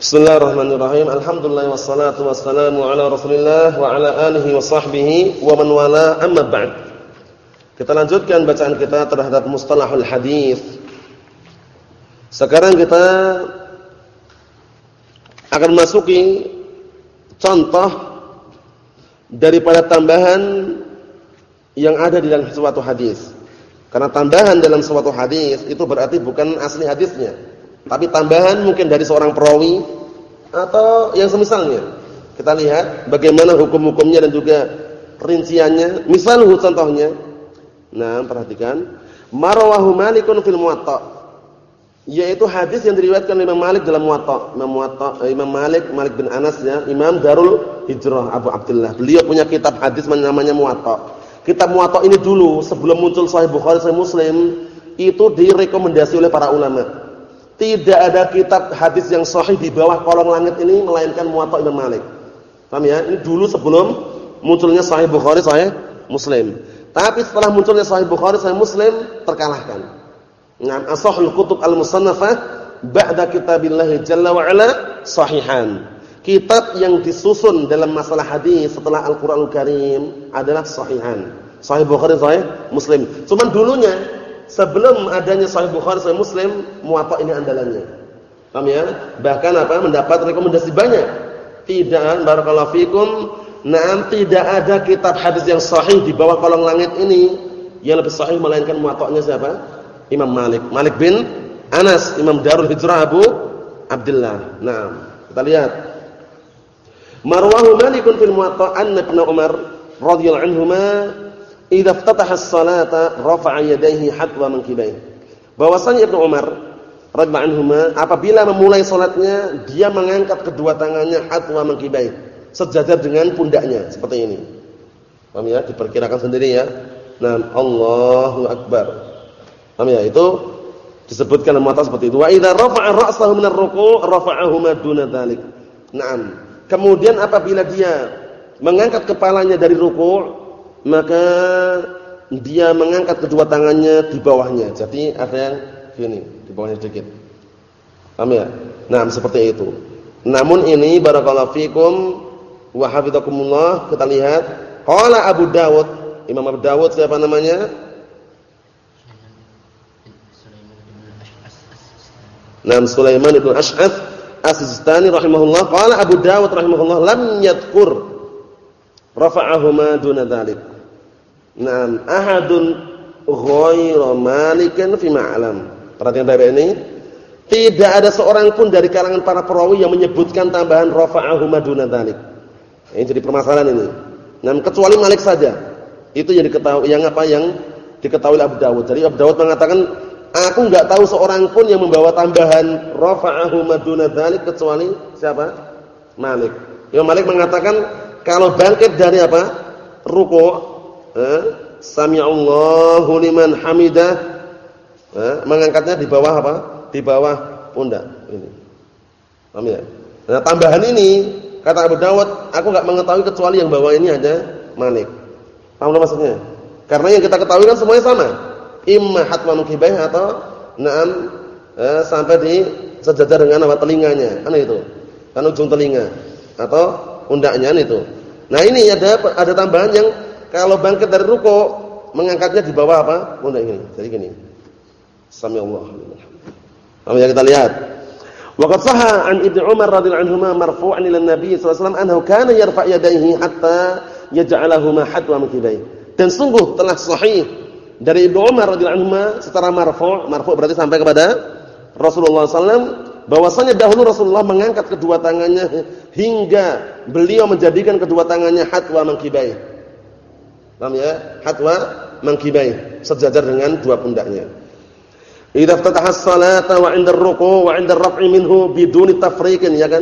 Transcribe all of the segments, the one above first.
Bismillahirrahmanirrahim. Alhamdulillah wassalatu wassalamu ala Rasulillah wa ala alihi wa sahbihi wa man wala amma ba'd. Kita lanjutkan bacaan kita terhadap mustalahul hadis. Sekarang kita akan masuki contoh daripada tambahan yang ada di dalam suatu hadis. Karena tambahan dalam suatu hadis itu berarti bukan asli hadisnya tapi tambahan mungkin dari seorang perawi atau yang semisalnya. Kita lihat bagaimana hukum-hukumnya dan juga rinciannya. Misalnya contohnya. Nah, perhatikan. Marwahu Malikun fil Muwatta. Yaitu hadis yang diriwayatkan oleh Imam Malik dalam Muwatta. Imam eh, Imam Malik, Malik bin Anas ya, Imam Darul Hijrah Abu Abdullah. Beliau punya kitab hadis namanya Muwatta. Kitab Muwatta ini dulu sebelum muncul Sahih Bukhari, Sahih Muslim, itu direkomendasi oleh para ulama tidak ada kitab hadis yang sahih di bawah kolong langit ini melainkan Muwatta Imam Malik. Paham ya? Ini dulu sebelum munculnya Sahih Bukhari, Sahih Muslim. Tapi setelah munculnya Sahih Bukhari, Sahih Muslim terkalahkan. Nah, asahul kutub al-musannafah ba'da kitabillah jalla wa ala sahihan. Kitab yang disusun dalam masalah hadis setelah Al-Qur'anul Karim adalah sahihan. Sahih Bukhari, Sahih Muslim. Cuman dulunya sebelum adanya Sahih Bukhari, Sahih Muslim, Muwatta ini andalannya. Paham ya? Bahkan apa? Mendapat rekomendasi banyak. Tidak barakallahu fikum, nah tidak ada kitab hadis yang sahih di bawah kolong langit ini yang lebih sahih melainkan Muwatta'nya siapa? Imam Malik. Malik bin Anas, Imam Darul Hijrah Abu Abdullah. Nah, kita lihat. Marwahu Malikun fil Muwatta' an Ibn Umar radhiyallahu anhuma idza iftataha as-salata rafa'a yadayhi hatwa mankibaihi. Bahwasanya Ibnu Umar radhiyallahu anhuma apabila memulai salatnya dia mengangkat kedua tangannya hatwa mankibaihi, sejajar dengan pundaknya seperti ini. Paham ya? Diperkirakan sendiri ya. Nah, Allahu akbar. Paham ya? Itu disebutkan dalam mata seperti itu. Wa idza rafa'a ra'sahu min ar-ruku' rafa'ahuma duna dzalik. Naam. Kemudian apabila dia mengangkat kepalanya dari ruku' maka dia mengangkat kedua tangannya di bawahnya. Jadi ada yang gini, di bawahnya sedikit. Paham ya? Nah, seperti itu. Namun ini barakallahu fikum wa hafizakumullah, kita lihat qala Abu Dawud, Imam Abu Dawud siapa namanya? Nam Sulaiman bin Ash'ath As-Sistani rahimahullah qala Abu Dawud rahimahullah lam yadhkur rafa'ahuma duna. Naam, ahadun ghairu malikin fi ma'lam. Perhatikan baik ini. Tidak ada seorang pun dari kalangan para perawi yang menyebutkan tambahan rafa'ahu maduna dzalik. Ini jadi permasalahan ini. Nah, kecuali Malik saja. Itu yang diketahui yang apa yang diketahui Abu Dawud. Jadi Abu Dawud mengatakan, aku enggak tahu seorang pun yang membawa tambahan rafa'ahu maduna dzalik kecuali siapa? Malik. Yang Malik mengatakan kalau bangkit dari apa? Ruku' eh, sami'allahu liman hamidah mengangkatnya di bawah apa? Di bawah pundak ini. Paham ya? Nah, tambahan ini kata Abu Dawud, aku enggak mengetahui kecuali yang bawah ini aja Malik. Paham maksudnya? Karena yang kita ketahui kan semuanya sama. Imma hatwa mukibaih atau na'am eh, sampai di sejajar dengan apa telinganya. Kan itu. Kan ujung telinga atau pundaknya itu. Nah, ini ada ada tambahan yang kalau bangkit dari ruko, mengangkatnya di bawah apa? Pundak ini. Jadi gini. Sami Allah. Yang kita lihat? Waqad sahha an Ibnu Umar radhiyallahu anhu marfu'an ila Nabi sallallahu alaihi wasallam annahu kana yarfa' yadayhi hatta yaj'alahuma hadwa min Dan sungguh telah sahih dari Ibnu Umar radhiyallahu anhu secara marfu', marfu' berarti sampai kepada Rasulullah sallallahu bahwasanya dahulu Rasulullah mengangkat kedua tangannya hingga beliau menjadikan kedua tangannya hatwa mangkibai Paham ya? Hatwa mangkibai, sejajar dengan dua pundaknya. Idza ftataha as-salata wa 'inda ar-ruku' wa 'inda ar-raf'i minhu biduni tafriqin ya kan?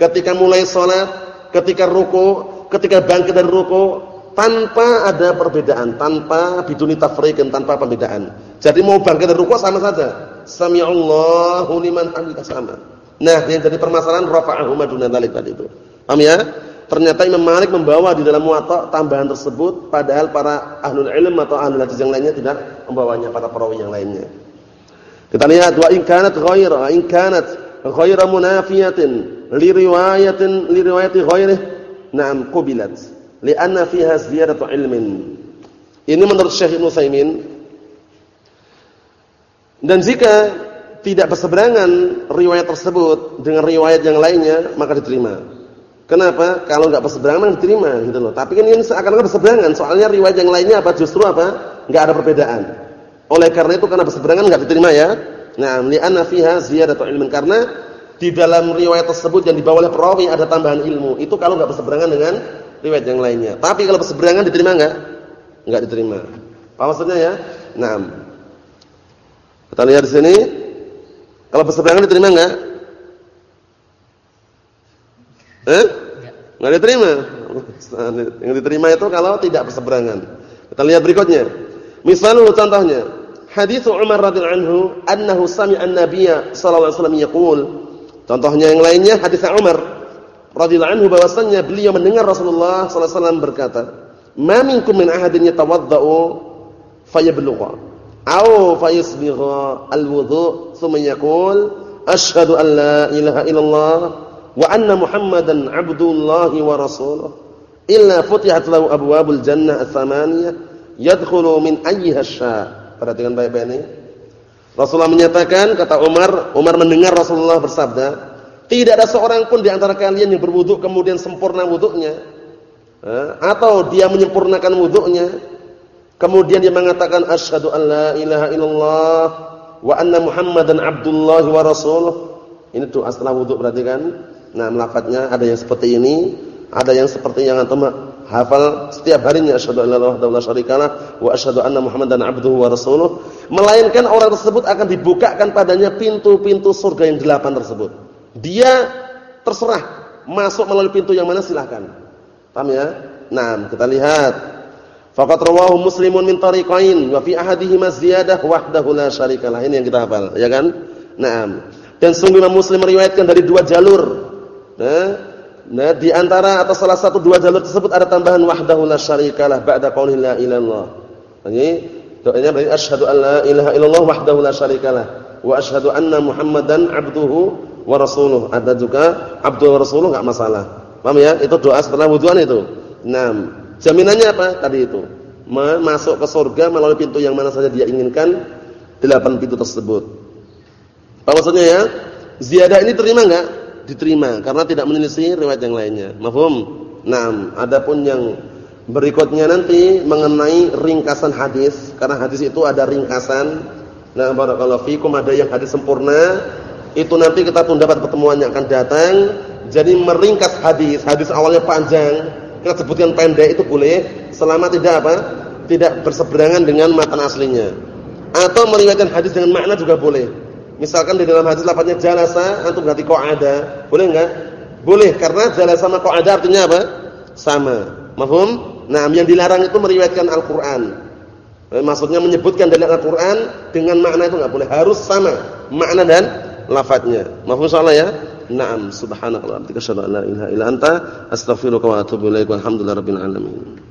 Ketika mulai salat, ketika ruku', ketika bangkit dari ruku' tanpa ada perbedaan, tanpa biduni tafriqin, tanpa pembedaan. Jadi mau bangkit dari ruku' sama saja. Sami'allahu liman hamidah sama. Nah, yang jadi permasalahan rafa'ahu maduna dzalik tadi itu. Paham ya? Ternyata Imam Malik membawa di dalam Muwatta tambahan tersebut padahal para ahlul ilm atau ahlul hadis yang lainnya tidak membawanya para perawi yang lainnya. Kita lihat wa in kanat ghaira in kanat ghaira munafiyatin li riwayatin li riwayati ghairihi na'am qubilat li'anna fiha ziyadatu ilmin ini menurut Syekh Ibnu Saimin dan jika tidak berseberangan riwayat tersebut dengan riwayat yang lainnya maka diterima. Kenapa? Kalau enggak berseberangan diterima gitu loh. Tapi kan ini seakan-akan berseberangan, soalnya riwayat yang lainnya apa justru apa? Enggak ada perbedaan. Oleh karena itu karena berseberangan enggak diterima ya. Nah, li'anna fiha ziyadatu ilmin karena di dalam riwayat tersebut yang dibawa oleh perawi ada tambahan ilmu. Itu kalau enggak berseberangan dengan riwayat yang lainnya. Tapi kalau berseberangan diterima enggak? Enggak diterima. Apa maksudnya ya? Nah. Kita lihat di sini. Kalau berseberangan diterima enggak? Eh? Enggak diterima. Yang diterima itu kalau tidak berseberangan. Kita lihat berikutnya. Misalnya contohnya, hadis Umar radhiyallahu anhu annahu sami'a an-nabiyya sallallahu alaihi wasallam yaqul. Contohnya yang lainnya hadis Umar radhiyallahu anhu bahwasanya beliau mendengar Rasulullah sallallahu alaihi wasallam berkata, "Ma minkum min ahadin yatawaddau fayablugha aw fayasbigha al-wudu' thumma yaqul asyhadu an la ilaha illallah wa anna Muhammadan 'abdullahi wa rasuluh illa futihat lahu abwabul jannah ats-tsamaniyah yadkhulu min ayyiha sya. Perhatikan baik-baik ini. Rasulullah menyatakan kata Umar, Umar mendengar Rasulullah bersabda, tidak ada seorang pun di antara kalian yang berwudu kemudian sempurna wudunya. Atau dia menyempurnakan wudunya, kemudian dia mengatakan asyhadu an la ilaha illallah wa anna Muhammadan abdullah wa rasuluh. Ini doa setelah wudu berarti kan? Nah, lafadznya ada yang seperti ini, ada yang seperti yang antum hafal setiap harinya asyhadu an la ilaha illallah syarikalah wa asyhadu anna Muhammadan abduhu wa rasuluh, melainkan orang tersebut akan dibukakan padanya pintu-pintu surga yang delapan tersebut. Dia terserah masuk melalui pintu yang mana silahkan. Paham ya? Nah, kita lihat. Faqat rawahu Muslimun min tariqain wa fi ahadihima ziyadah wahdahu la syarikalah. Ini yang kita hafal, ya kan? Naam. Dan sungguh Muslim meriwayatkan dari dua jalur Nah, nah di antara atau salah satu dua jalur tersebut ada tambahan wahdahu la syarikalah ba'da qouli la ilallah. Ini doanya berarti asyhadu an la ilaha illallah wahdahu la syarikalah wa asyhadu anna Muhammadan abduhu wa rasuluh. Ada juga abdu wa rasuluh enggak masalah. Paham ya? Itu doa setelah wuduan itu. Nah, jaminannya apa? Tadi itu. Masuk ke surga melalui pintu yang mana saja dia inginkan. Delapan pintu tersebut. Apa maksudnya ya? Ziyadah ini terima enggak? Diterima karena tidak menyelisih riwayat yang lainnya. Mafhum? Nah, adapun yang berikutnya nanti mengenai ringkasan hadis, karena hadis itu ada ringkasan. Nah, barakallahu fikum ada yang hadis sempurna, itu nanti kita tunda pada pertemuan yang akan datang. Jadi meringkas hadis, hadis awalnya panjang, kita sebutkan pendek itu boleh selama tidak apa? Tidak berseberangan dengan matan aslinya. Atau meriwayatkan hadis dengan makna juga boleh Misalkan di dalam hadis lafaznya jalasa antum ganti qa'ada. Boleh enggak? Boleh karena jalasa sama qa'ada artinya apa? Sama. Mafhum? Nah, yang dilarang itu meriwayatkan Al-Qur'an. Eh, maksudnya menyebutkan dalil Al-Qur'an dengan makna itu enggak boleh, harus sama makna dan lafadznya. Mafhum soalnya ya? Naam, subhanakallah, asyhadu an la ilaha illa anta, astaghfiruka wa atubu ilaik. Walhamdulillahirabbil alamin.